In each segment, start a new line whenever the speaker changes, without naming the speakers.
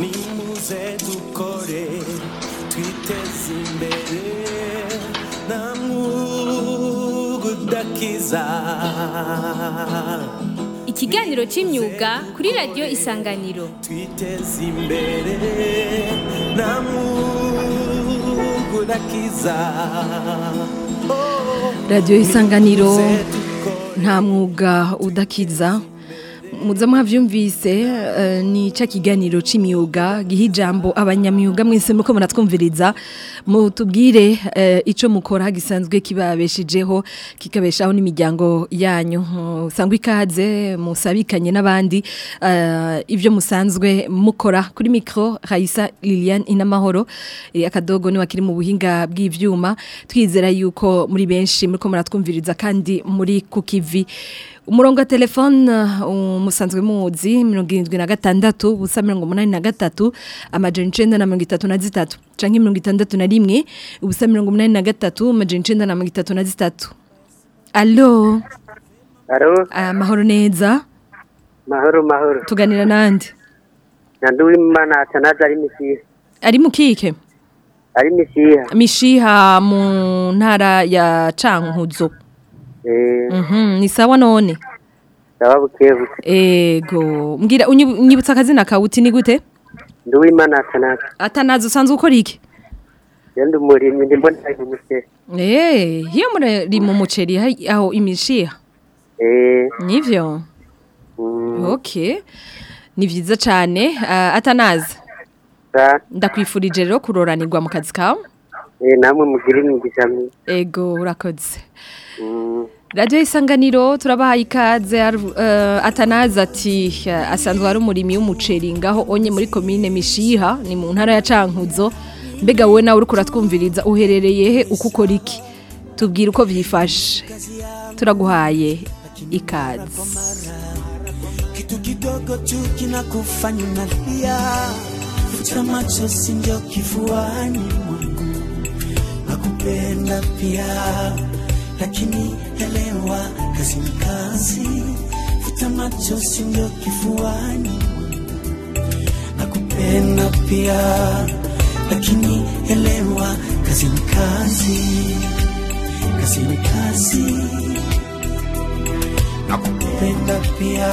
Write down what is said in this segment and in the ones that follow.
nimuze dukore twiteze imbere. Nta mwuga udakiza
ikiganiro cy'imyuga kuri radiyo isanganiro.
Twiteze imbere. Nta mwuga udakiza
radiyo isanganiro nta mwuga udakiza. Muza mwavyumvise uh, ni ca kiganiro c'imyuga giha ijambo abanyamyuga mwese muriko muratwumviriza. Mutubwire uh, ico mukora gisanzwe kibabeshijeho kikabeshaho n'imiryango yanyu. Sangwa ikaze musabikanye n'abandi uh, ivyo musanzwe mukora. Kuri micro Raisa Liliane Inamahoro akadogo ni wakiri mu buhinga bw'ivyuma. Twizera yuko muri benshi muriko muratwumviriza kandi muri kukivi umurongo wa telefone umusanzwe muzi mirongo irindwi na gatandatu ubusa mirongo umunani na gatatu amajana icenda na mirongo itatu na zitatu canke mirongo itandatu na rimwe ubusa mirongo umunani na gatatu amajana icenda na mirongo itatu na zitatu. Alo amahoro neza?
Mahoro mahoro.
tuganira nande
Nanduwimana atanaza ari misiha.
ari mu kike?
Ari misiha.
mishiha mu ntara ya cankuzo. Ni sawa none
sawa bukebuke.
ego mbwira unyibu- unyibutsa akazina kawuti ni gute
Nduwimana atanaza.
atanazi usanzwe ukora iki
Yandi umurimyi ndi mbona ari mumusheri.
Eh, hiyo muri mu muceri hai- aho imishiha.
Eh,
Nivyo.
mm,
Okay. Ni vyiza cyane. Atanazi.
sa,
Ndakwifurije rero kuroranirwa mu kazi kawe.
Eh, namwe mugire myiza.
Ego urakoze.
Mm,
Radio isanganiro turabahaye ikaze uh, atanazi ati uh, asanzwe ari umurimi w'umuceri ngaho onye muri commune Mishiha ni mu ntara ya Cankuzo. Mbega wowe nawe uriko uratwumviriza uherereye he uko ukora iki? Tubwire uko vyifashe. Turaguhaye ikaze.
kitu kidogo tu kinakufanya unalia, machozi ndio kifuani mwangu, nakupenda pia, lakini elewa kazi ni kazi, futa machozi ndio kifuani. Nakupenda pia, lakini elewa kazi ni kazi, kazi ni kazi. Nakupenda pia,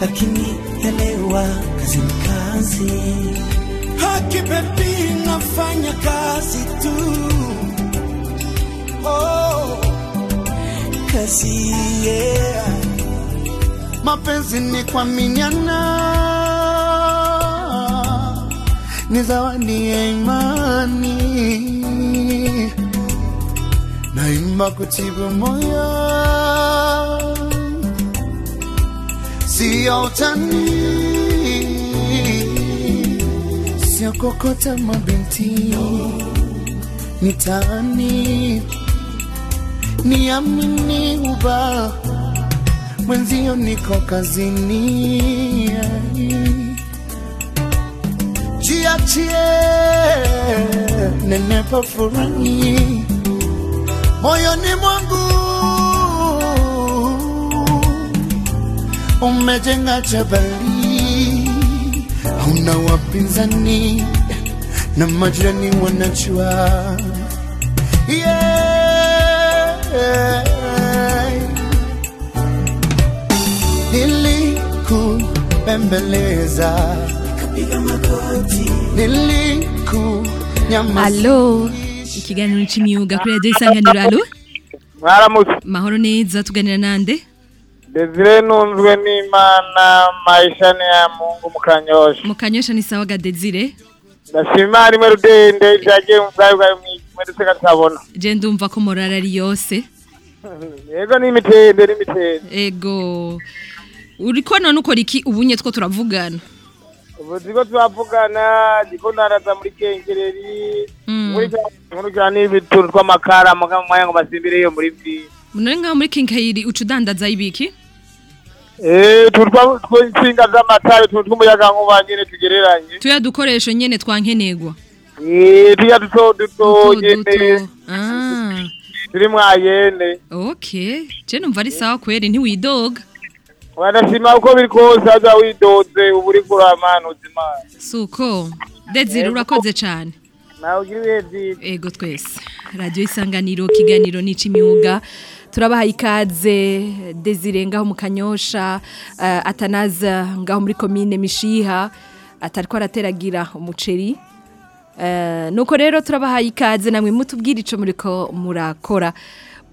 lakini elewa kazi ni kazi. Haki baby, nafanya kazi kazi yeah. Mapenzi ni kuaminiana, ni zawadi ya imani. Naimba kutibu moyo, sio utani, sio kokota mabinti. Mitaani, niamini uba mwenzio, niko kazini, jiachie nenepa furahi moyoni mwangu umejenga jabali, hauna wapinzani na majirani wanajua. Yeah. Nilikubembeleza kapiga magoti, nilikunyamaza
Allo, ikiganiro c'imyuga kuri radio isanganiro allo.
mwaramutse
Mahoro neza tuganira nande?
desire nunzwe n'imana maisha ni ya mungu mukanyosha
Mukanyosha ni sawa ga Desire.
ndashima rimwe rudende vyagiye mu bwayo bwayo mwedutse katabona
Je ndumva ko morara ari yose.
Yego ni imitende n'imitende
Ego. Uriko none ukora iki ubunye two turavugana?
ubu ziko turavugana ndiko ndaraza muri kengereri
Mm.
muri nkuru cyane n'ibituntu tw'amakara muga mwanya ngo basimbireyo muri vyi
Munore ngaho muri Kinkayiri ucudandaza ibiki?
eh twinsinga z'amatara utuntu tw'umuyaga nkuba nyene tugereranye
Tuya dukoresho nyene twankenegwa.
eh tuya duto duto
Duto
turi mwayene.
Okay. Je numva ari sawa kweri ntiwidoga.
wanashima uko biri kose aza widoze ubu uri kuramanuza imana
suko Desire urakoze cyane.
Nawe ugira ibihe byiza.
Ego twese. Radiyo isanganiro kiganiro nica imyuga turabahaye ikaze Desire ngaho mu kanyosha eh, atanaza ngaho muri komine mishiha atari ko arateragira umuceri. Nuko rero turabahaye ikaze namwe mutubwire ico muriko murakora.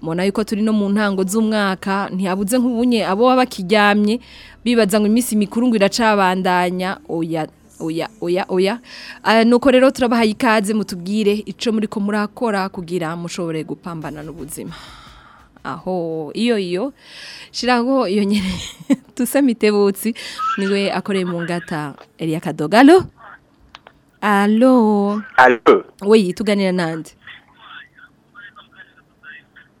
Mubona yuko turi no mu ntango z'umwaka ntihabuze nk'ubunye abo baba bakiryamye bibaza ngo iminsi mikuru ngo iracabandanya. Oya oya oya oya. Eh, nuko rero turabahaye ikaze mutubwire ico muriko murakora kugira mushobore gupambana n'ubuzima. Aho iyo iyo. Shiraho iyo nyene tusamitebutsi ni we akoreye mu ngata Elia Kadogalo. Allo
Allo.
Oui, tuganira nande.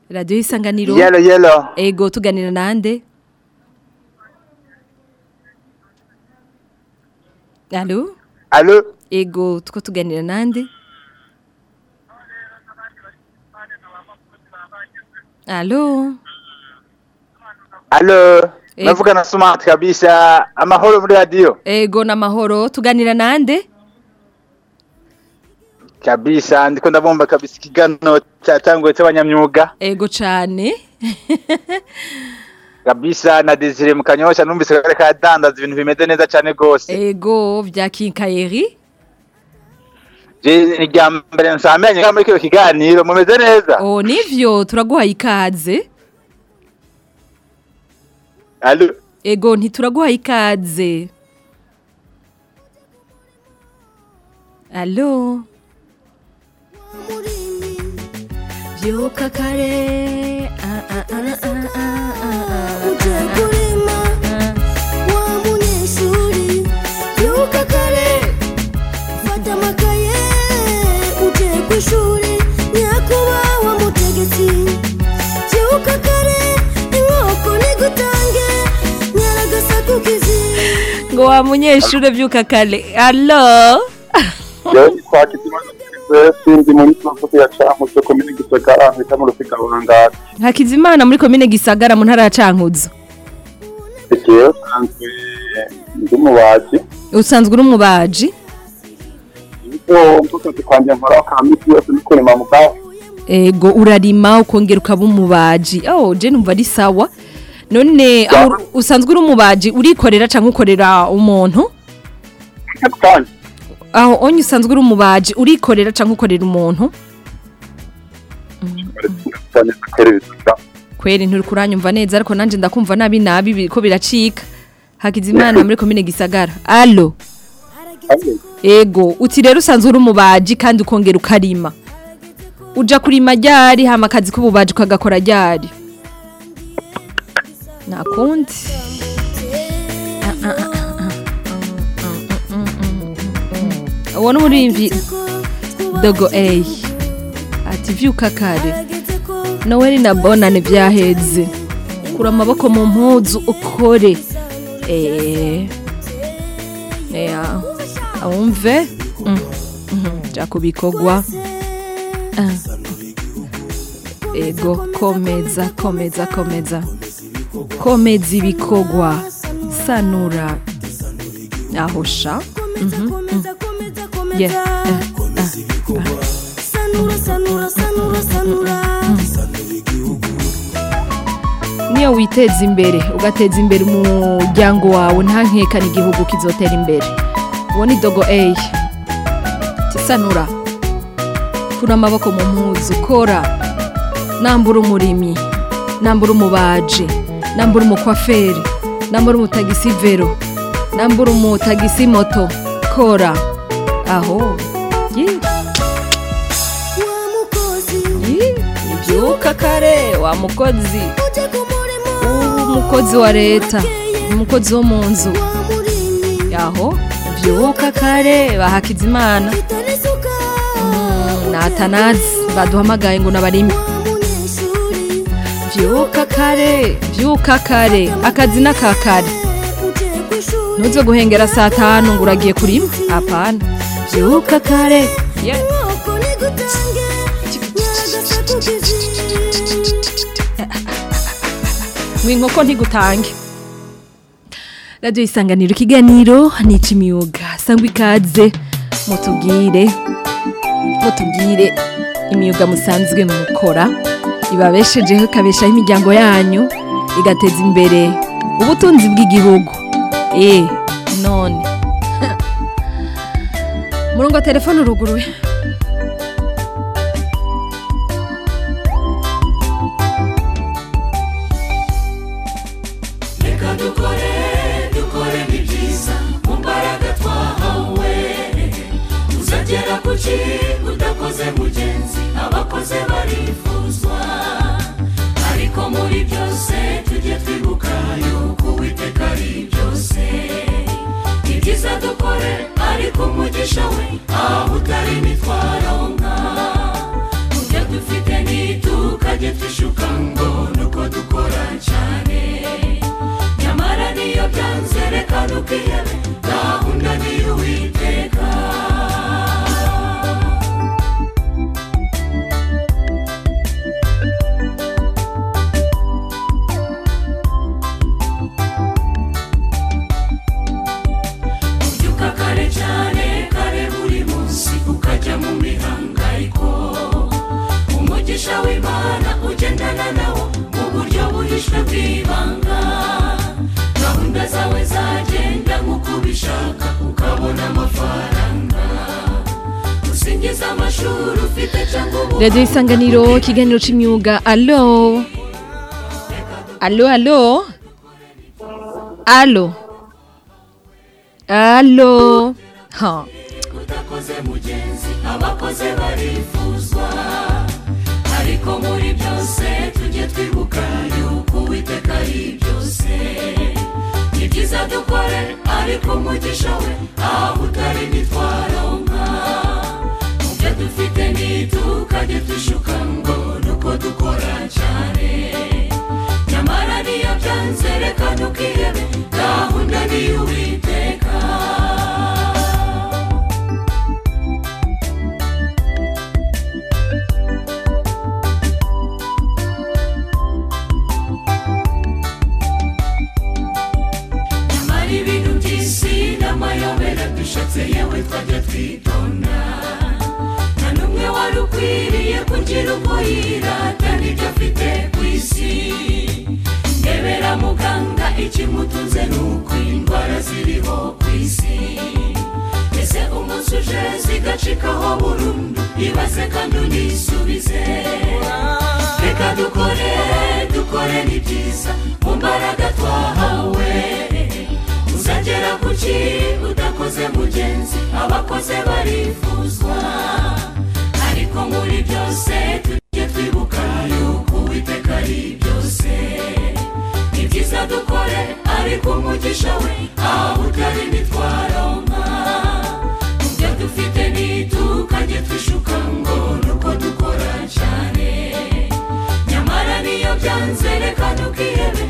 Radio isanganiro.
Yellow, yellow.
Ego tuganira nande. Allo?
Allo.
Ego tuko tuganira nande. Allo?
Allo. Navuga na smart kabisa. Amahoro muri radio.
Ego na mahoro tuganira nande.
Kabisa ndiko ndabomba kabisa ikigano cyatangwe cy'abanyamyuga.
Ego cane.
Kabisa na Desire mu kanyosha numvise kare kadandaza ibintu bimeze neza cyane gose.
Ego vya kinkayeri.
Je ni rya mbere kama muri kino kiganiro mumeze neza.
Oh nivyo turaguhaye ikaze. Ego ntituraguhaye ikaze. Allo? Vyuka kare. Ah, ah, ah, ah, ah, ah, ah,
uje
ah,
kurima
ah.
wa munyeshuri byuka kare fata
sindi muri sosiyete ya Cankuzo komine Gisagara mpita mu rufika Burangati.
Hakizimana muri komine Gisagara mu ntara ya Cankuzo.
Jewe sanzwe ndi mubaji.
Usanzwe uri umubaji?
Niko mvuze kwanje nkora ka misi yose ni kurima mugabo.
Ego urarima ukongera ukaba umubaji. Oh, je numva ari sawa. None usanzwe uri umubaji urikorera canke ukorera umuntu? Aho onye usanzwe uri umubaji urikorera canke ukorera umuntu? Kweri nturi kuranyumva neza ariko nanje ndakumva nabi nabi biriko biracika. Hakizimana muri komine Gisagara. Allo. Ego, uti rero usanzwe uri umubaji kandi ukongera ukarima. Uja kurima ryari hama akazi k'ububaji ukagakora ryari? Nakundi. Uwo ni umurimvyi Dogo A. Ati vyuka kare. Noel na Bonane vyaheze. Kura amaboko mu mpuzu ukore. Eh. Awumve. Mm. Mhm. Jakubikogwa. Ah. Ego komeza komeza komeza. Komeza ibikogwa. Sanura. Ahosha. Yeah.
sanura sanura sanura sanura
niyo witeza imbere ugateza imbere umuryango wawe nta nkeka n'igihugu kizotera imbere. Uwo ni dogo A tisanura kura amaboko mu mpuzu kora. Nambura umurimyi nambura umubaji nambura umukwaferi nambura umutagisi vero nambura umutagisi moto kora. Aho? Ibyuka kare wa mukozi. Umukozi wa leta. Umukozi wo mu nzu. Yaho byuka kare bahakizimana
fitana isuka
Mm, baduhamagaye ngo nabarime. Byuka kare byuka kare. Akazi n'akakare ntuze guhengera saa tanu ngo uragiye kurima? Apana byuka kare
inkoko nigutange nyaragasakukizi
ngo inkoko ntigutange radiyo isanganiro ikiganiro ni icy'imyuga sangwa ikaze mutubwire mutubwire imyuga musanzwe mukora ibabeshejeho ikabeshaho imiryango yanyu igateza imbere ubutunzi bw'igihugu. Eee none. Murongo telefone uruguruye
reka dukore dukore ni byiza. Mu mbaraga twahawe uzagera ku kintu udakoze mugenzi abakoze barifuzwa. Ariko muri byose tujye twibuka yuko byiza dukore ariko umugisha we aho utari ntitwaronka byo dufite ntitukajye twishuka ngo nuko dukora cyane nyamara niyo byanze reka ntukihebe gahunda niyo uwiteka
radiyo isanganiro ikiganiro cy'imyuga alo alo alo alo alo ha.
Utakoze mugenzi abakoze barifuzwa. Ariko muri byose tujye twibuka yuko uwiteka ari byose. Ni byiza dukore ariko umugisha we aho utari ntitwaronka dufite ntitukajye twishuka ngo nuko dukora cyane nyamara niyo byanze reka ntukihebe gahunda niyo nyamara ibintu by'isi n'amayobera dushatse yewe twajya twitonda ukwiriye kugira uko yirata n'ibyo afite ku isi. Ndebera muganga ikimutunze ni uko indwara ziriho ku isi. Ese umunsi uje zigacikaho burundu ibaze kandi unisubize. Reka dukore dukore ni byiza mu mbaraga twahawe. Uzagera ku ki? Udakoze mugenzi abakoze barifuzwa. Ariko muri byose tujye twibuka yuko uwiteka ari byose. Ni byiza dukore ariko umugisha we aho utari ntitwaronka mu byo dufite ntitukajye twishuka ngo nuko dukora cyane. Nyamara niyo byanze reka ntukihebe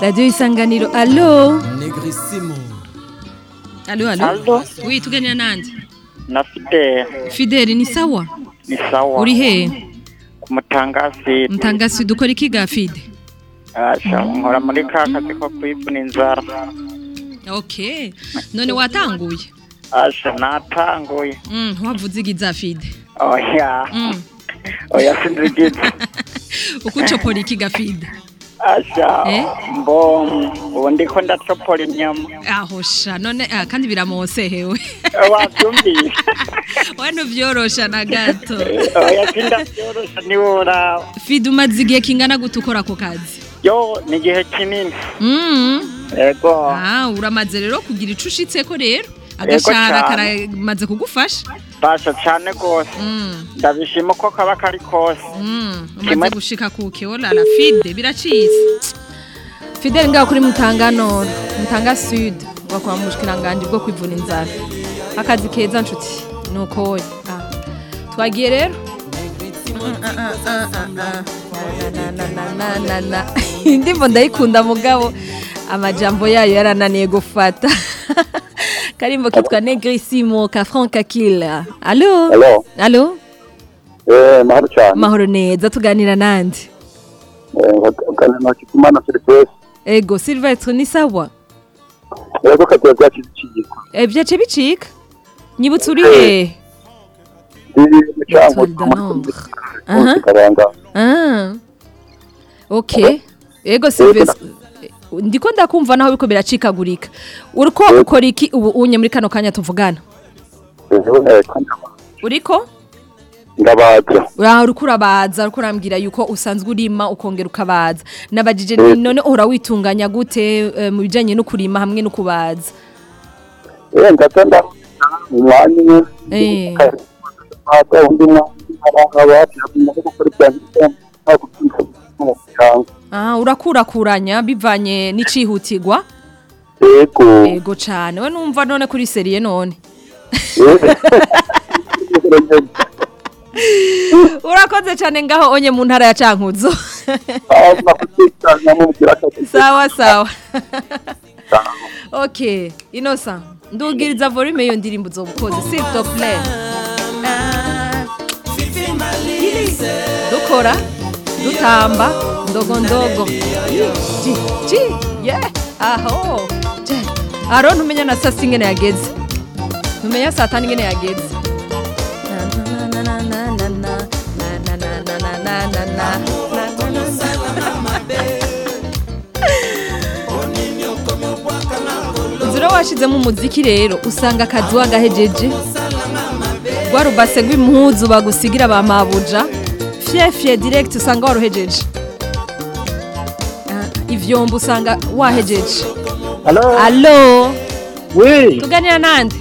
radiyo isanganiro alo
Negrissimo.
alo alo wi tuganira nande
na fideli
fideli ni sawa?
Ni sawa.
Uri he?
Ku mutangasi
mutangasi dukora iki ga fide
asha nkora muri ka kazi ko kwivuna inzara
okay none watanguye
asha natanguye
mm wavuze igiza fide
oya
mm.
Oya sinzigize
ukucopora iki ga fide
asha.
Eh?
mbo ubu ndiko ndacopora inyama.
Aho sha. None ah, kandi biramosehewe
wabyumvise
we ntuvyorosha na gato.
Oya sindavyorosha ntiworaba
fide umaze igihe kingana gute ukora ako kazi
yo ni igihe kinini
Mm.
ego.
Ah, uramaze rero kugira ico ushitseko rero agashara karamaze kugufasha.
Basha cane rwose.
Mm.
ndabishima ko kaba kari kose.
Mm, umaze gushika kuke olala fide biracitse fideli ngaho kuri mutanga nord mutanga sud ngo kwa mushikiranganje bwo kwivuna inzara. Akazi keza nshuti. Nuko ah. twagiye rero? Indirimbo ndayikunda mugabo. Amajambo yayo yarananiye gufata. karimbo kitwa negrisimo ka frank akila alo
Alo.
alo
Eh, mahoro cyane.
mahoro neza tuganira nande
Eh, kanema kitumana Silvestre.
ego silvestre ni sawa
Yego kagiye byakize ikigiko.
Eh, vyace bicika nyibutse uri he
Ndi mu cyango.
Aha.
Karanga.
Ah. okay ego silvestre ndiko ndakumva naho biko biracikagurika uriko ukora iki ubu unye muri kano kanya tuvugana
Eh,
uriko
ndabaza.
uriko urabaza uriko urambwira yuko usanzwe urima ukongera ukabaza nabajije none uhora witunganya gute eh, mu bijanye no kurima hamwe no kubaza
Eh, umwanya
eh
ata undi gukora ntabwo mu cyango.
ah urakurakuranya bivanye n'icihutirwa
Yego.
ego cane. We numva none kuri serie none. Urakoze cyane ngaho onye mu ntara ya cankuzo. Sawa sawa. Ok inosa ndugiriza volume iyo ndirimbo uzobukoze s'il te plaît dukora. Dutamba ndogo ndogo ci ci ye aho. Aro ntumenya na sasa ingene yageze ntumenya saa tanu ingene yageze uzira washizemo umuziki rero usanga akazi wagahejeje rwa rubase rw'impuzu bagusigira ba mabuja fye direct usanga waruhejeje? Ah, ivyombo usanga wahejeje? Alo tuganira nande?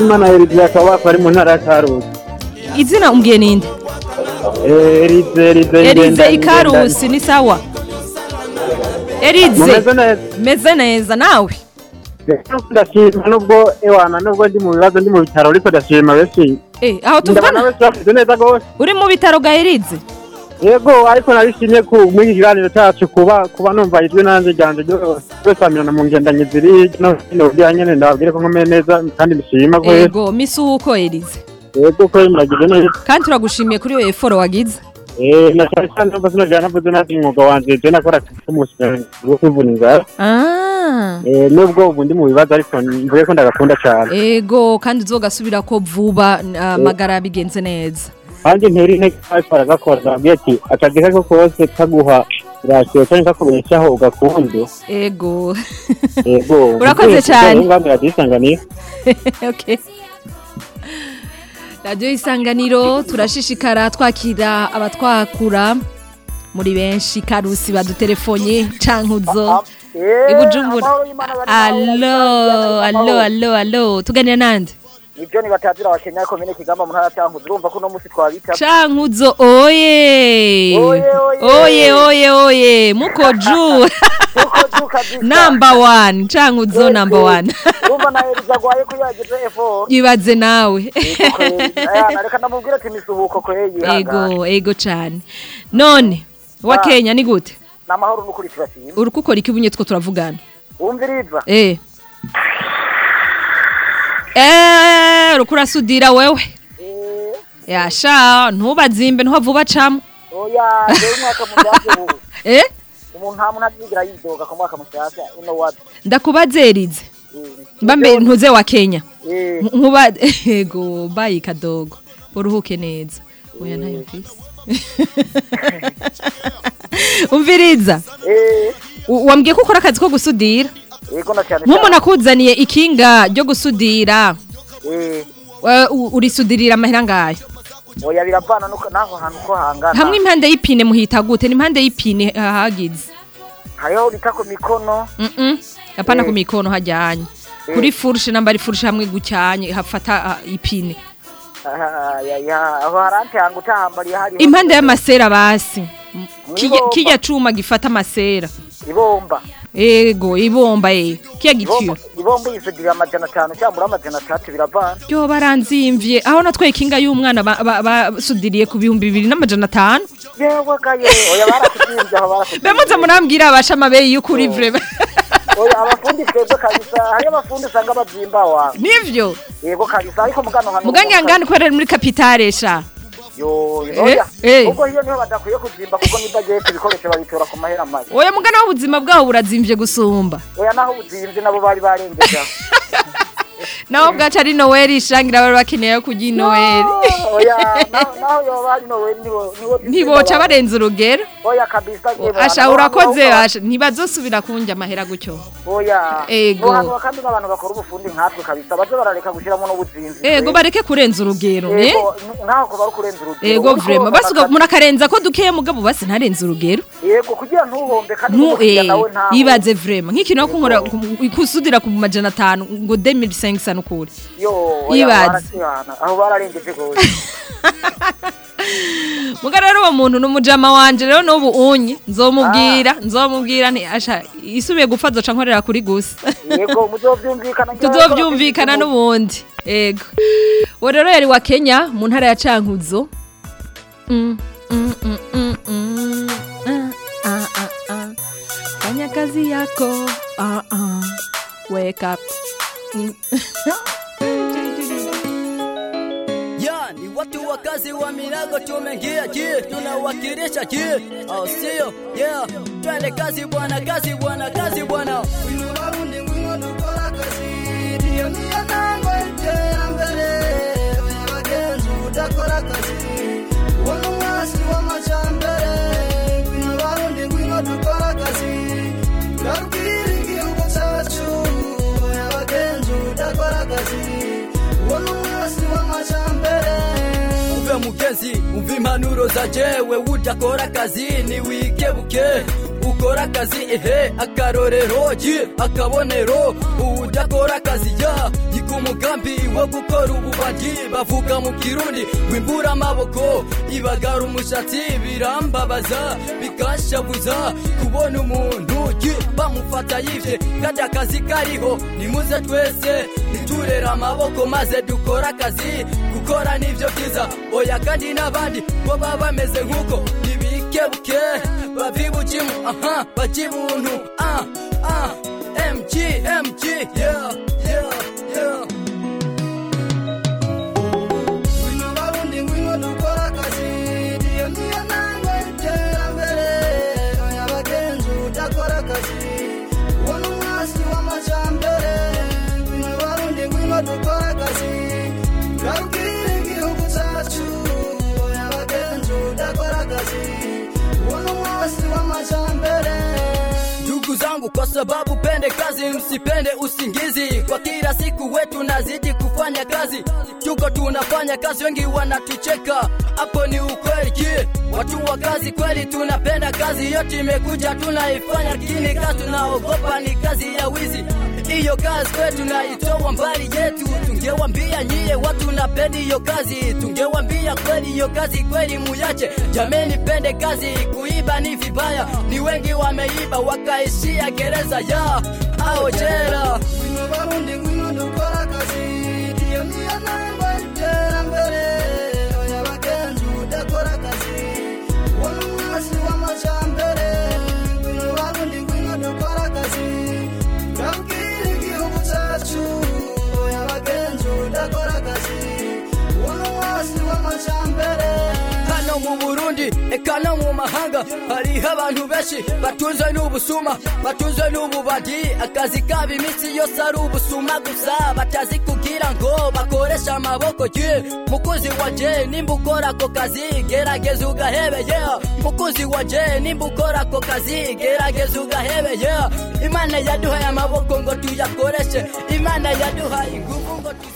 Imana Erize akaba ari mu ntara ya Karusi.
izina umbwiye ninde?
Eh, Erize Erize
Elize ikarusi ni sawa?
Neza.
meze neza nawe?
Ndashima nubwo ewana nubwo ndi mu bibazo ndi mu bitaro ariko ndashima benshi
eh aho
rwose
uri mu bitaro ga Elize
yego ariko narishimye ku muri iki kiganiro cyacu kuba kuba numva ijwi nanjye ryanje ryose amirana mu ngendanye ziri no hino kugira nyene ndababwire ko nkomeye neza kandi bishima ko
ego misuhuko Elize
yego ko muragize neza
kandi turagushimiye kuri iyo effort wagize
eh na cyane cyane numva sinajya navuze nati umwuga wanje je nakora k'umusiganyi wo kwivuna inzara
ah
eh nubwo ubu ndi mu bibazo ariko mvuge ko ndagakunda cyane.
Ego kandi uzogasubira ko vuba amagara bigenze neza.
Kandi ntera intege ariko aragakora ndababwiye ati akazi kako kose kaguha rasiyo cyangwa kakubeshaho ugakunde.
Ego.
Yego
Urakoze cyane. radiyo isanganiro. Turashishikara twakira abatwakura. Muri benshi karusi badutelefonye cankuzo. Ibujumbura alo alo alo alo tuganira nande
ni byo nibatazira abakenya komine kigamba mu ntara cyankuzo. Urumva ko uno munsi twabita
cankuzo oye! Oye oye oye mukoju number one. Cankuzo number one.
Urumva na Eliza agwaye ko yagize effort
yibaze nawe.
Ayana, reka ndamubwire ati misuhuko ko yihangana
ego ego cane. None wa
Ah.
kenya ni gute?
N'amahoro n'ukuri turashima.
Uri gukora iki bunye two turavugana?
Wumviriza?
Eh. Eh uriko urasudira wewe. Yasha ntubazimbe ntuhava vuba camwe
oya rero umwaka mushyashya ubu.
Eh?
Umuntu nta muntu azigira yidoga ku mwaka mushyashya uno wapi
ndakubazerize mbambe ntuze wa kenya.
Eh.
nkuba ego bayi kadogo. Uruhuke neza. Oya ntayo mfise. Umviriza.
Eh.
Wambwiye ko ukora akazi ko gusudira? Nk'umuntu akuzaniye ikinga ryo gusudira.
Eh.
U- urisudirira amahera ngayo
oya biravana naho hantu ko hangana.
Hamwe impande y'ipine muhita gute? Ni impande y'ipine hagize.
Hariho bita ku mikono.
Apana
Eh.
ku mikono hajyanye.
Eh.
kuri furushe namba ari hamwe gucyanye hafata ah, ipine.
aho harante hanga utahambariye hari
impande y'amasera basi. Kirya cuma gifata amasera.
Ibomba.
Ego ibomba e kiya
ibomba
gitiyo
ibomba yisudira amajana atanu cyangwa amajana atatu biravana
ryo baranzimvye. Aho natwaye ikinga y'umwana ba- ba- basudiriye ku bihumbi bibiri n'amajana atanu.
Yewe kaye oya barakubyimbye aho barakubyimbye
bemuze murambwira abasha amabeyi y'ukuri vrema
oya abafundi twebwe kabisa hariyo abafundi usanga babyimba wa?
Nivyo.
Yego kabisa ariko mugano hano
mugange ngani kubera muri kapitale sha.
Yo
Eh, eh.
ubwo hiyo ni ho badakwiye kuzimba kuko niba agiye ibikoresho babitora ku mahera make
oya mugana w'ubuzima bwabo burazimvye gusumba.
Oya naho buzimbye nabo bari barengeje
naho bwaca ari noweli ishangira bari bakeneye kurya inoweli
oya naho naho yoba ari nowe niwo niwo
ntiboca barenza urugero asha urakoze ntibazosubira kunjya amahera gutyo
oya
Ego. ego bareke kurenza urugero eh?
Ego,
vrema
naka-
murakarenza ko dukeya mugabo basi ntarenze urugero
yego kugira ntuhombe kandi
eh
nawe
ibaze vrema nk'ikintu yo kunkora kusudira ku majana atanu ngo 2500 nukuri
yo
Ibaze.
barakihana aho bararengeje gose
muga rero uwo muntu n'umujama wanje rero n'ubu unyi nzomubwira nzomubwira nti asha isubiye gupfa zoca nkorera kuri gusa
yego bafite
n'ubundi ego uwo rero yari wa kenya mu ntara ya cankuzo Mm, mm, mm, mm. Ah, ah, ah, ah. fanya kazi yako ah, ah. wake up.
Ya, ni watu wa kazi wa minago tumeingia ji, tunawakilisha ji, au sio? Yeah, twende kazi bwana, kazi bwana, kazi bwana. Umve mugenzi, umve impanuro za jewe udakora akazi ni wikebuke ukora akazi ehe akarorero ji akabonero. Udakora akazi ya yika umugambi wo gukora ububaji bavuga mu kirundi. Wimbura amaboko ibagara umushatsi birambabaza bikashabuza kubona umuntu ji bamufata yivye kandi akazi kariho. Nimuze twese niturere amaboko maze dukore akazi gukora nivyo byiza. Oya kandi n'abandi bo baba bameze nk'uko. Ntibikebuke bavibukimu. Aha bakibuntu ah ah mg mg yeah. Ndugu kwa sababu pende kazi msipende usingizi. Kwa kila siku wetu nazidi kufanya kazi. Tuko tunafanya kazi wengi wanatucheka. Hapo ni ukweli je? Watu wa kazi kweli tunapenda kazi? Yote imekuja tunaifanya lakini kazi tunaogopa ni kazi ya wizi hiyo kazi kwetu naitoa mbali yetu. Tungewambia nyie watu napendi hiyo kazi. Tungewambia kweli hiyo kazi kweli muyache. Jameni pende kazi kuiba ni vibaya. Ni wengi wameiba wakaishia gereza ya ao jera burundi eka no mu mahanga hariho abantu benshi batunzwe n'ubusuma batunzwe n'ububadi akazi kabo iminsi yose ari ubusuma gusa batazi kugira ngo bakoreshe amaboko. Ye mukozi wanje nimba ukora ako kazi gerageza ugahebeye mukozi wanje nimba ukora ako kazi gerageza ugahebeye imana yaduhaye amaboko ngo tuyakoreshe. Imana yaduhaye ingufu ngo tuzi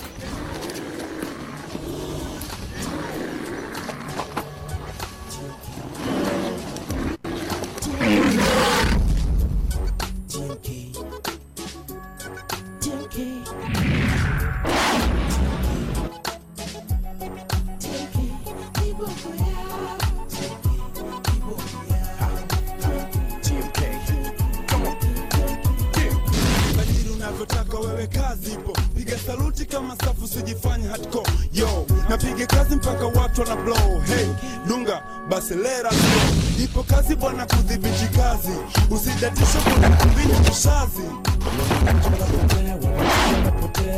wewe kazi ipo, piga saluti kama safu, sijifanye hardcore. Yo, napige kazi mpaka watu wana blow. Hey, dunga basi lera slow. Ipo kazi bwana kudhibiti kazi, usidatisho kuna kumbini kushazi.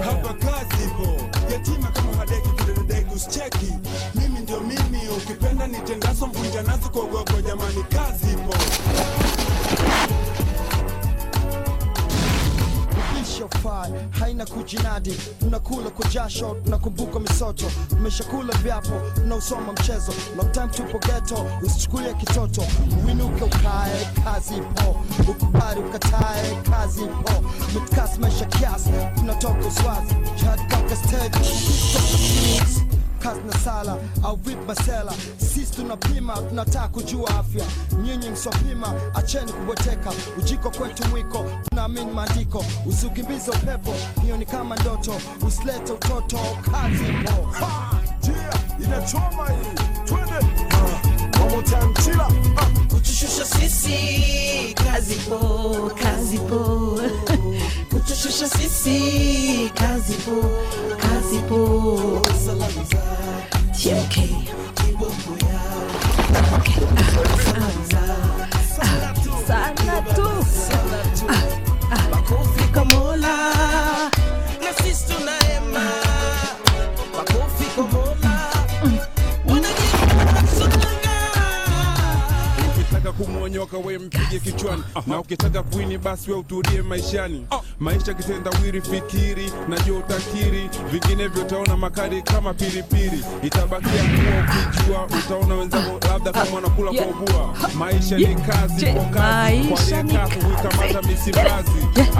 Hapa kazi ipo, yatima kama hadeki kidededeki usicheki. Mimi ndio mimi, ukipenda nitendaso mvunja nazi kwa gogo, jamani kazi ipo.
Ishofai haina kujinadi. Tunakula kwa jasho tunakumbuka misoto. Tumeshakula vyapo tunausoma mchezo. Long time tupo geto usichukulia kitoto. Uinuke ukae kazi po ukubali ukatae kazi ipo. Mitkasi maisha kiasi. Tunatoka uswazi. Jihadkaka stage kazi na sala au vip masela sisi tunapima tunataka kujua afya. Nyinyi msopima acheni kubweteka. Ujiko kwetu mwiko tunaamini maandiko. Usiukimbize upepo hiyo ni kama ndoto. Usilete utoto kazi ipo.
Inachoma hii. Twende uh, one more time chila uh.
kutushusha sisi kazi po kazi po. Kutushusha sisi kazi po kazi po. Salamu za TMK kiboko yao
sana tu.
Makofi kwa mola na
kumwonyoka kichwani. Mpige kichwani na ukitaka kuini basi we utulie maishani. Maisha kitenda wiri fikiri najua utakiri. Vinginevyo utaona makali kama pilipili. Itabakia kuwa ukijua utaona wenzako labda kama wanakula kwa ubua. Maisha ni kazi kwa kazi. Kwa aliyekaa kuikamata misimbazi.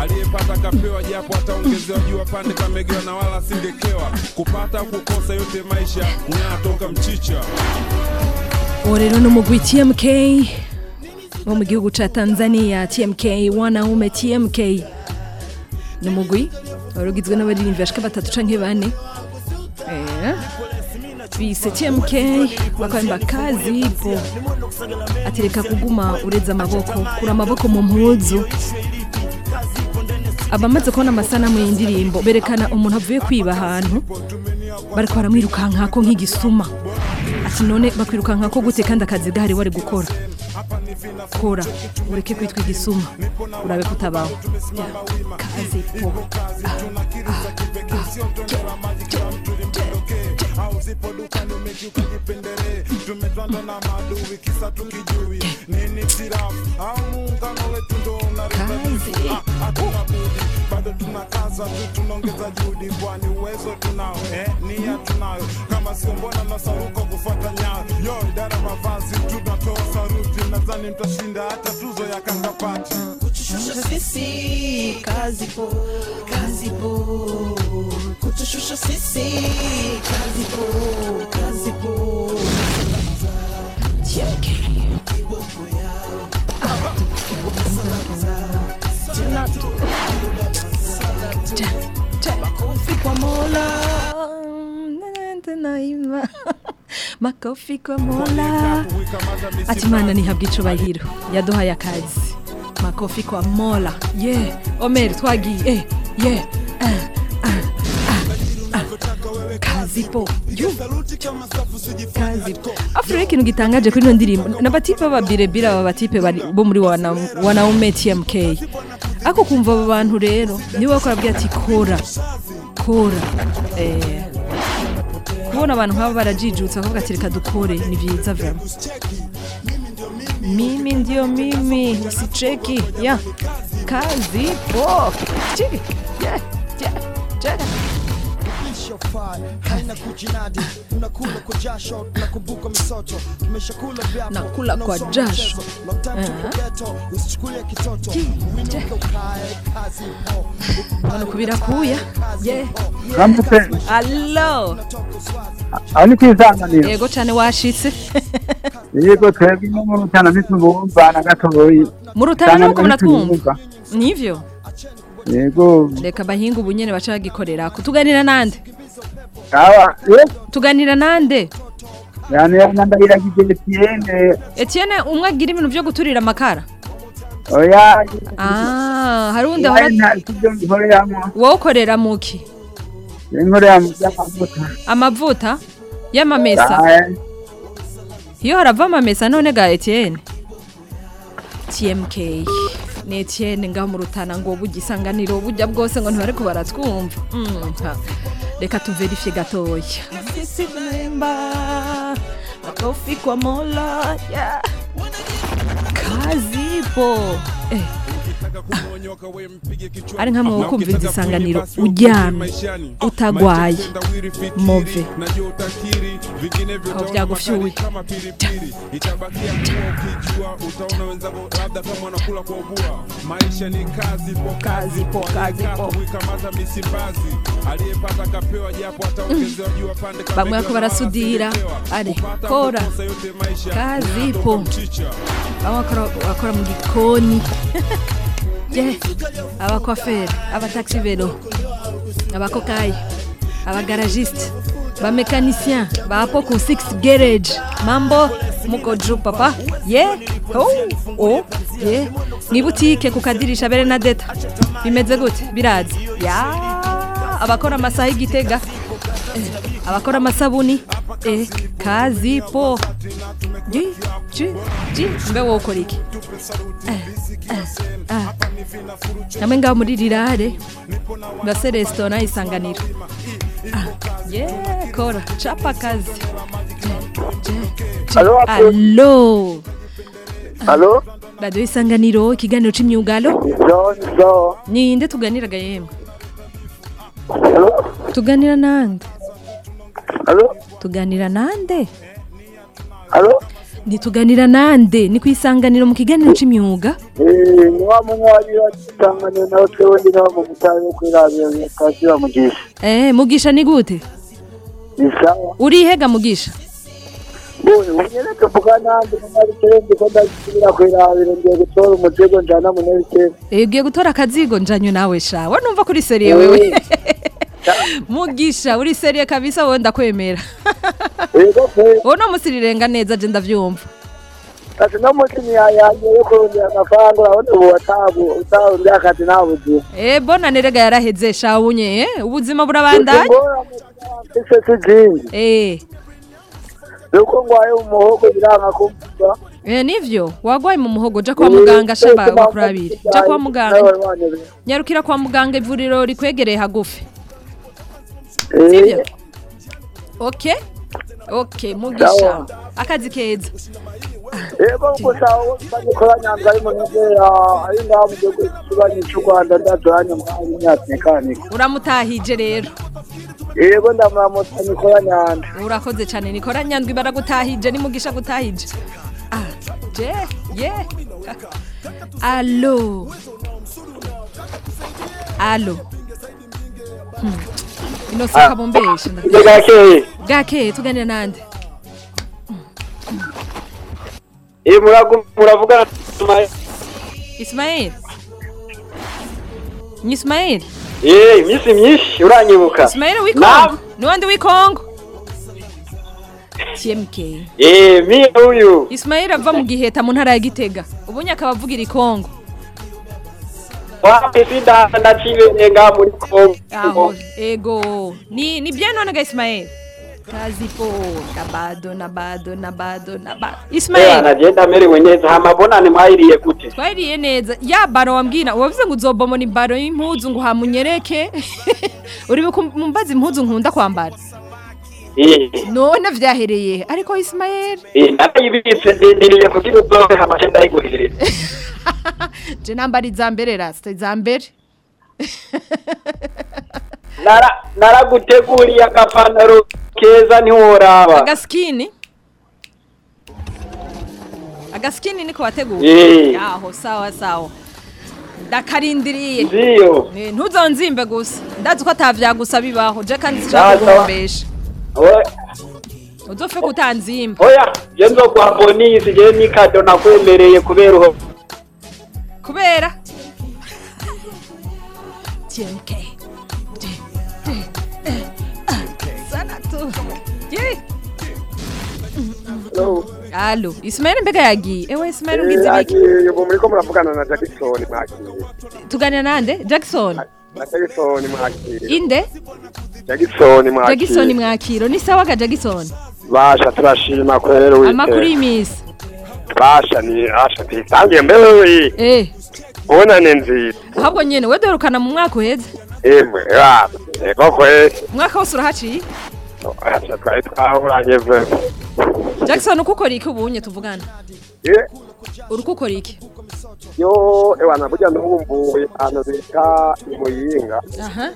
Aliyepata kapewa japo ataongezewa jua pande kamegewa na wala asingekewa. Kupata kukosa yote maisha ng'aa toka mchicha.
Orero rero ni wo mu gihugu ca tanzania tmk wanaume tmk ni umugwi wari ugizwe n'abaririmbyi bashika batatu canke bane. Eh, bise tmk bakamba kazi ipo atereka kuguma ureza amaboko kura amaboko mu mpuzu. Abamaze kubona amasanamu y'indirimbo berekana umuntu avuye kwiba ahantu. Bariko baramwirukankako nk'igisuma. Ati none bakwirukankako gute kandi akazi gahari wari gukora? Kora ureke kwitwa igisuma. Urabe kutabaho kazi po.
unaritajifu tunakaza tu tunaongeza juhudi kwani uwezo tunao eh, nia tunayo. Kama sio mbona nasaruka kufuata nyayo. Yo idara mavazi tunatoa saruti nadhani mtashinda hata tuzo ya kangapati
kutushusha sisi kazi po kazi po. Sisi kazi po kazi po
makofi kwa mola. Naima makofi kwa mola. Atimana icubahiro yaduhaye akazi makofi kwa mola. Ye yeah. omeri twagiye eh, ye yeah. ah. Kazi po. Afro ikintu gitangaje kuri ino ndirimbo? N'abatipe b'ababirebire aba batipe bo muri wana- wanaume tmk ako kumva aba bantu rero niba bakora ati kora kora. Eh, kubona abantu nk'aba barajijutse bakavuga ati reka dukore ni byiza vrema mimi ndio mimi usicheki ya. Kazi po. Chiki yeah, yeah, yeah.
Shofai, haina kujinadi. Tunakula kwa jasho tunakumbuka misoto. Tumeshakula vyapo
Nakula kwa jasho.
Long time to
Eh.
ghetto, usichukulie kitoto. Uinuke ukae kazi
kubira kuya.
Ye
allo
kwisanganira
yego cyane washitse
yego twebwe no mu rutana ntitubumva na gatoyi
mu rutana nuko muratwumva nivyo
yego.
Reka bahinga ubu nyene baca bagikorera. Kutuganira nande? Tuganira nande?
Yani nandahiragize Etienne
umwe agira ibintu byo guturira amakara.
Oya.
Ah hari undi wowe ukorera muki amavuta? Y'amamesa
Aya,
iyo harava amamesa none ga Etienne? TMK ni Etienne ngaho mu rutana ngo bugisanganiro bujya bwose ngo ntibari ko baratwumva Mm, ha. reka tuverifye gatoya kazi po eh. Ari nka mu kumviriza isanganiro uryamye utagwaye. Move. Aho byagufyuye
maisha ni kazi po kazi po kazi po. kuikamata misimbazi. Aliyepata kapewa japo ataongezewa jua pande kama
bamwe bako barasudira ari kora. kazi po. bamwe bakora- bakora mu gikoni je abakwaferi abataxi velo abakokayi abagaragiste bamekanisien bapo ku 6 garage. Mambo muko papa. Ye oh, oh, ye. Mwibutike ku kadirisha deta bimeze gute? Birazi ya abakora amasaha y'igitega eh, abakora amasabuni. Eh, kazi po. Ji ji ji. Mbe wokora ukora iki eh, eh, ah. Namwe ngaho muri rirare ngase resitora isanganiro. Ah, ye kora capa kazi.
Alo, alo.
radiyo isanganiro ikiganiro c'imyuga alo
zo.
Ninde tuganiraga yemwe? Tuganira nande? Tuganira nande? Ntituganira nande? Ni ku isanganiro mu kiganiro c'imyuga?
Eh, ni wa munywanyi wa Tanzania nawe twewe ndi nawe mu mutari wo kwirabira kazi bamugisha.
eh mugisha ni gute?
Ni
urihega mugisha?
Unyereke mvuga nande mu marikere ndiko ndasubira kwirabira ngiye gutora umutego njana mu marikere.
Eh, ugiye gutora akazigo njanywe nawe sha. We numva kuri seriye wewe? Mugisha uri seriye kabisa wowe ndakwemera.
Yego pe.
wowe no musirirenga neza je ndavyumva.
Ati no mutima yanye yo kurondera amafaranga urabona ubu watabu utarundi akazi nta buzima.
eh bona nerega yaraheze sha unye eh? Ubuzima burabandanya?
Ese sijingi.
eh.
Nuko ngwaye umuhogo biranga kumva.
Eh nivyo? Wagwaye mu muhogo ja kwa muganga shaba bakurabira ja kwa muganga. nyarukira kwa muganga ivuriro rikwegereye hagufi. Sivyo? Okay okay mugisha. Akazi keza
Yego gusa bagikora nyanza ari mu Nigeria ari ngaho mu gihugu kibanyi cy'u Rwanda ndaduranye mu myaka mekanika.
uramutahije rero.
Yego ndamuramutsa Nikora Nyanda.
urakoze cyane nikora nyandwi baragutahije ni mugisha gutahije ah je ye. Allo. Allo. Hmm. Ino si kabombesha
Gakeye.
gake tuganira nande
muragu muravugana. Ismail.
Ni Ismail?
Eh imisi myinshi uranyibuka.
Ismail w'ikongo ni wandi w'ikongo TMK
Eh mi huyu.
Ismail ava mu giheta mu ntara ya Gitega. Ubunye akaba avugira ikongo
Wapi sinda ndacibenye ngaha muri Kongo.
ego. Ni ni bien none ga Ismail kazi po nabado nabado nabado nabado
Eh
Ismail
anagenda amerewe neza hamabonane mwayiriye gute?
twariye neza ya baro wambwira wavuze ngo uzobomona ibaro y'impuzu ngo hamunyereke uri mumbaza impuzu nkunda kwambara none vyahereye ariko Ismael.
Narayibitse ndindiriye kugira uzobe hamace ndayiguhereza
je nambara iza mbere rasta iza mbere.
Nara- naraguteguriye agapantaro keza ntiworaba.
Agaskini. Agaskini niko wateguye
Eh.
yaho sawa sawa. Ndakarindiriye.
Ndiyo.
Eh, ntuzonzimbe gusa. Ndazi ko atavyagusa bibaho. Je kandi sinshaka
sawa.
Uzofe kutanzimba
oya je je nakwemereye kubera uho
kubera TMK sana tu. Alo, Ismail mbega yagiye. Ewe Ismail ungize biki?
ubu muriko muravugana na Jackson maki.
Tuganira nande? Jackson.
na Jackson mwakiriye
Inde?
Jackson mwakiriye
Jackson mwakiro. Ni sawa ga Jackson.
basha turashima kwera wite
Amakuru y'imisi.
basha ni asha titangiye mbewe
Eh,
ubona ni nziza
ahubwo nyene we dorukana mu mwaka uheze.
emwe ya ego kwe
Umwaka wose urahaciye.
asha twari twahuranye ve
Jackson uko ukora iki ubunye tuvugana?
Eh,
Uri ukora iki?
yo ewana burya nubumbuye ahantu bita imuyinga
Aha.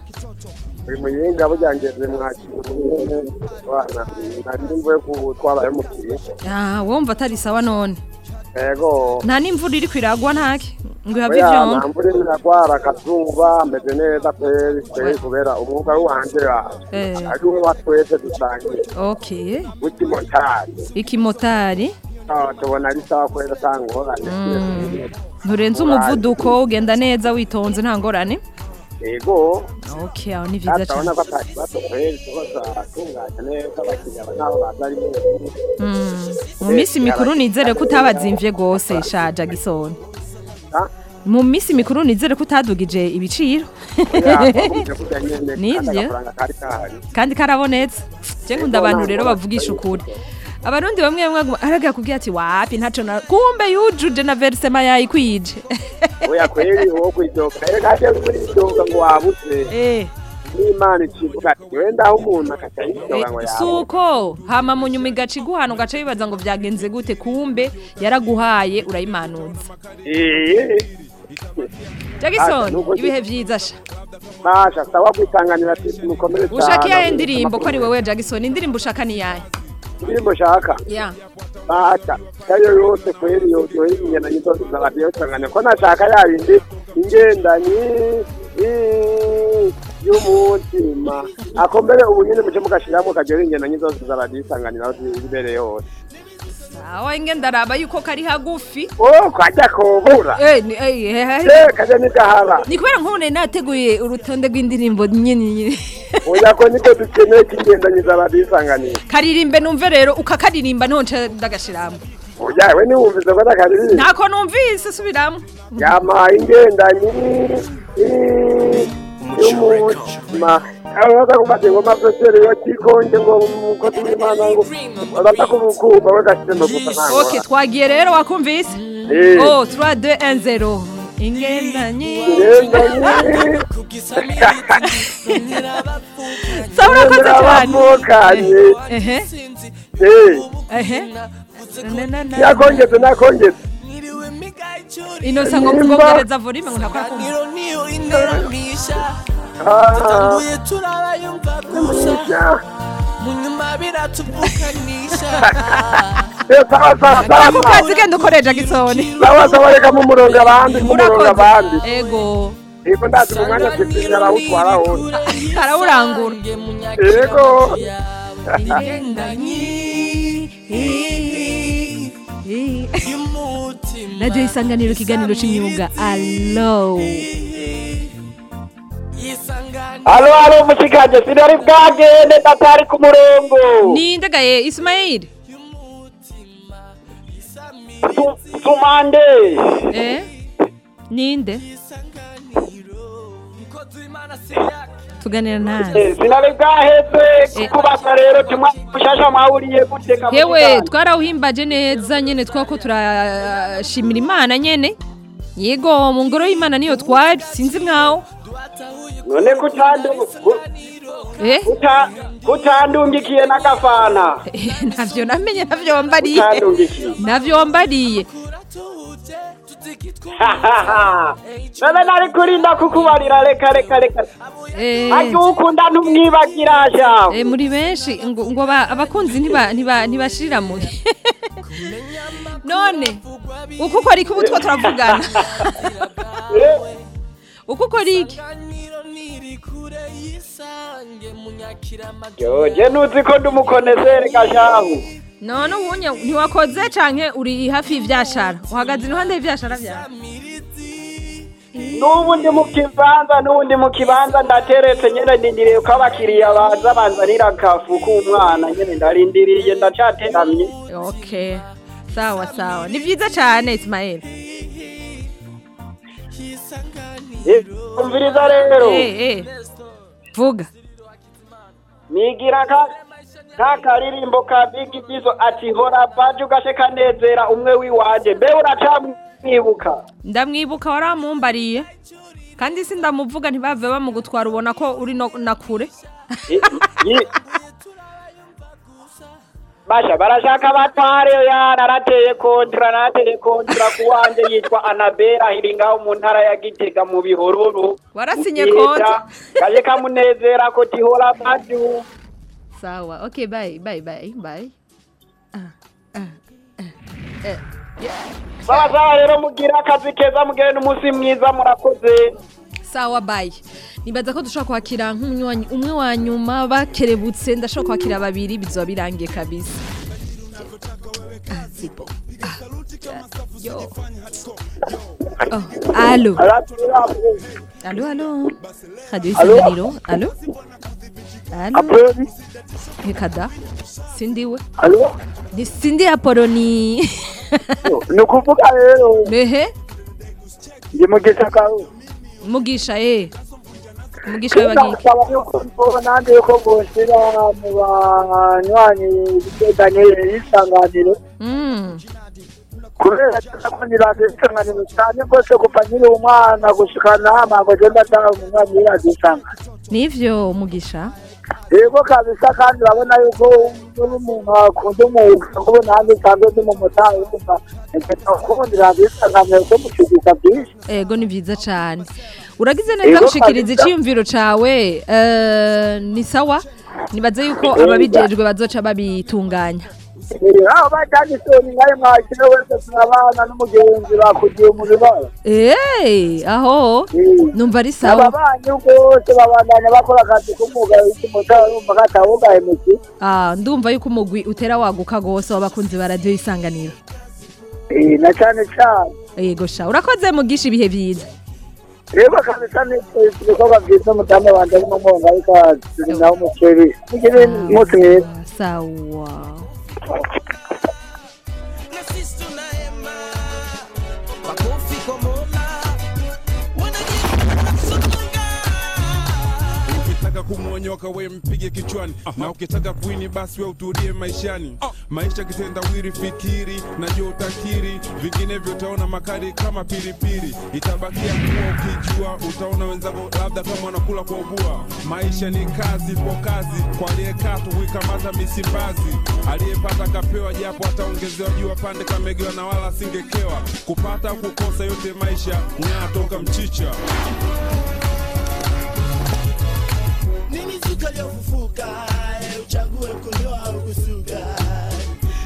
Uyu muyinga burya ngeze mwakiriye wana nari mvuye ku twabaye mukiriye
Ah, wumva atari sawa none.
ego
Nta n'imvura iri kwiragwa ntake. Ngo ihave
Oya,
ivyonga.
nambure biragwara akazuba ameze neza kweri kweri kubera umwuga wanje
Eh.
ari uwa twese dusangiye
Okay.
w'ikimotari
Ikimotari.
Ah, tubona ari sawa kweri atangorane
Nturenze umuvuduko ugenda neza witonze nta ngorane.
Ego
Okay, aho ni
atabona
cyane. Mu minsi mikuru nizere ko utabazimvye gose sha Jackson. Mu minsi mikuru nizere ko utadugije ibiciro. Nivyo. kandi karabonetse je nkunda abantu rero bavugisha ukuri abarundi bamwe bamwe araga kubwira ati wapi ntaco na kumbe yujuje na versema yayikwije.
Oya kweri wo kwidoka reka aje kwidoka ngo wabuze
eh.
N'imana ikivuga ati wenda aho umuntu akaca yidoga ngo yawe
suko hama mu nyuma igaca iguhana ugaca wibaza ngo vyagenze gute kumbe yaraguhaye urayimanuza
eh.
Jackson ibihe vyiza sha?
Basha sawa kwitanganira ati mukomere cyane.
ushaka iyahe ndirimbo ko ari wewe Jackson. Indirimbo ushaka ni yahe
Ndirimbo shaka.
ya
Basha kayo yose kweri yo yo ingena nyito za radio tangane ko nashaka ya yindi ingendanyi i- y'umutima akombere ubu nyine muce mugashiramo kajyo ingena nyito za radio tanganira zibereye hose.
Aho inge ndaraba yuko kari hagufi.
Oh kwajya kubura
eh ni eh eh,
Eh, kajya nigahara.
ni kubera nk'ubu nateguye urutonde rw'indirimbo nyine
Oya ko niko dukeneye kingendanyi za radio tanganira.
karirimbe numve rero ukakaririmba ntonce ndagashiramo.
Oya we niwumvize ko nakaririmba.
ntako numvise subiramo.
Yama ingendanyi. i- y'umutima abaza kumate ngo mapesere yo kikonje ngo umukozi w'imana ngo baza kumukumba we gashitemo gusa ntabwo
ok twagiye rero wakumvise oh 3 2 1 0 ingendanyi
ingendanyi
sawa urakoze cyane ehe
Eh,
ehe
yakongeze nakongeze
inosa ngo kugongereza volume ngo ntakora kumva
Tanguye turabayumva gusa munyuma biratuvukanisha
ako kazi genda ukoreye Jackson
sawa sawa reka mu murongo abandi mu murongo abandi
ego.
ego. Ndazi mu mwanya twisinya arawutwara hose
arawurangura
ego.
radio isanganiro ikiganiro c'imyuga allo
halo halo mushikaje sinari bwagende ndatari ku murongo
ninde gaye Ismail?
Sumande.
Eh? Ninde tuganira nande
sinari bwaheze kubaza rero tumwe mushasha mwahuriye guteka Uganda.
twarawuhimbaje neza nyene twako turashimira imana nyene. Yego mu ngoro y'imana niyo twari sinzi mwaho
none utandi
Eh?
N'agafana
navyo namenye navyo wambariye navyo wambariye
none nari kurinda kukubarira reka reka reka
Eh.
ajya ukunda ntumwibagira sha
Eh, muri benshi. Ngo ngo ba- abakunzi ntiba ntiba ntibashirira mu none uko ukora iki ubu two turavugana. Uko ukora iki
yoje nuzi ko ndi umukoneseri gashahu
none ubunye ntiwakoze canke uri hafi y'ivyashara? Uhagaze iruhande y'ivyashara vyawe?
N'ubu ndi mu kibanza n'ubu ndi mu kibanza ndateretse nyene ndindiriye ko abakiriya baza banzanira akafu k'umwana nyene ndarindiriye ndacateramye.
Okay sawa sawa. Ni vyiza cane Ismael.
Umviriza rero.
Eh eh. Vuga.
Nigira ka ka karirimbo ka Big Bizo ati hora baje ugashe kanezera umwe wiwanje mbe uracamwibuka.
Ndamwibuka waramumbariye kandi si ndamuvuga ntibave bamugutwara ubona ko uri na kure
basha barashaka batware ya narateye kontra narateye kontra ku wanje yitwa Anabera iri ngaho mu ntara ya Gitega mu bihororo
Warasinye kontra?
kaje kamunezera ko tihora baju
sawa. Okay bye bye bye bye. Ah ah eh yeah.
sawa sawa rero mugira akazi keza mugire n'umunsi mwiza murakoze.
Sawa bye. Nibaza ko dushobora kwakira nk'umunywanyi umwe wa nyuma bakerebutse ndashobora kwakira babiri bizoba birangiye kabisa. Ah Alo. Alo, yo. Oh allo. Allo allo. Radio isanganiro. Allo. Allo. Hekada sindiwe
Allo?
ni sindi apoloni
ni ukuvuga rero
ehe.
Ndi mu gisakaru
mugisha eh. Mugisha we bagiye
ndasaba yuko mbona nanjye yuko boshyira mu banywanyi biteganyije y'isanganiro kubera ko ni radiyo isanganiro cyane rwose kuva nkiri umwana gushika n'aha ntabwo ngenda atanga umwana radiyo isanganiro
nivyo mugisha.
Yego kabisa kandi urabona yuko uri umuntu akunda umwuga kuko nanjye nsanzwe ndi mu mutahe wumva ukunda radiyo isanganiro ko mushigika byinshi.
Ego ni vyiza cane uragize neza gushikiriza
kabisa.
iciyumviro cawe eh, ni sawa? Nibaze yuko ababijejwe bazoca babitunganya.
Aho bajyagisoni nkayo mwakire wese turabana n'umugenzi bakugiye mu bibazo
Eh, aho numva ari
aba
sawa
banyu rwose babandanya bakora akazi k'umwuga w'ikimotari bumva katawugahemuki
Ah, ndumva yuko umugwi utera waguka gose w'abakunzi ba radio isanganiro
na cyane cyane
yego sha urakoze mugisha ibihe vyiza
rero kabisa nitwe ibikorwa byiza umudamu wanjye arimo mwonga ariko nawe umuceri mugire umunsi mwiza
sawa Oh.
Ukitaka kumwonyoka we mpige kichwani. Uh -huh. na ukitaka kuini basi we utulie maishani. Uh -huh. maisha kitendawiri fikiri najua utakiri. Vinginevyo utaona makali kama pilipili. Itabakia kuwa ukijua utaona wenzako labda kama wanakula kwa ubua. Maisha ni kazi po kazi. Kwa aliyekaa tukuikamata misimbazi. Aliyepata kapewa japo ataongezewa juu pande kamegewa na wala asingekewa. Kupata kukosa yote maisha ng'aa toka mchicha
Ni mizuka iliyofufuka, eh, uchague kunyoa au kusuka.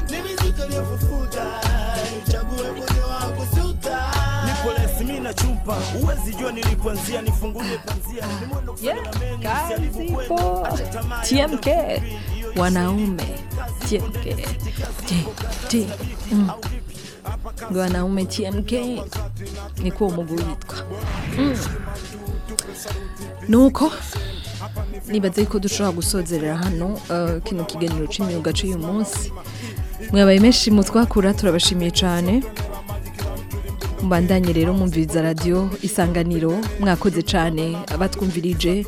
Ni mizuka iliyofufuka, eh, uchague kunyoa au kusuka.
Nipo na chumpa, uwezi jua nilipoanzia, nifungulie panzia. Ni
TMK wanaume TMK T T mm. wanaume TMK niko umugwi witwa mm. Nuko nibaze ko dushobora gusozerera hano uh, kino kiganiro c'imyuga c'uyu munsi. Mwabaye menshi mutwakura turabashimiye cane mbandanye rero mwumviriza radio isanganiro mwakoze cane abatwumvirije.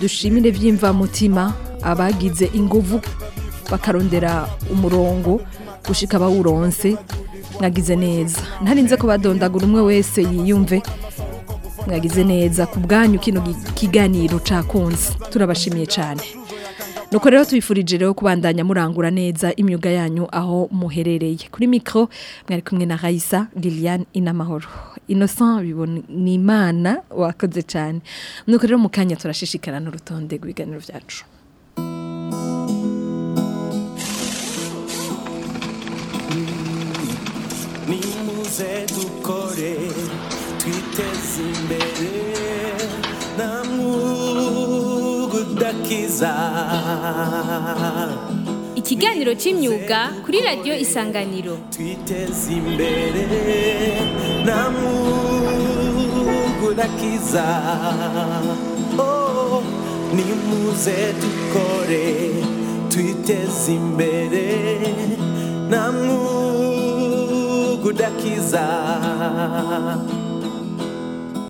Dushimire by'imvamutima abagize inguvu bakarondera umurongo gushika bawuronse. Mwagize neza. Ntarinze ko badondagura umwe wese yiyumve. Mwagize neza ku bwanyu kino kiganiro cakunze turabashimiye cyane nuko rero tubifurije rero kubandanya murangura neza imyuga yanyu aho muherereye. Kuri mikro mwari kumwe na Raisa Liliane Inamahoro. Innocent bibona ni imana wakoze cyane nuko rero mu kanya turashishikara n'urutonde rw'ibiganiro byacu
nimuze dukore udakiza
Ikiganiro c'imyuga kuri radio Isanganiro.
twiteze imbere nta mwuga udakiza Oh, nimuze dukore twiteze imbere nta mwuga udakiza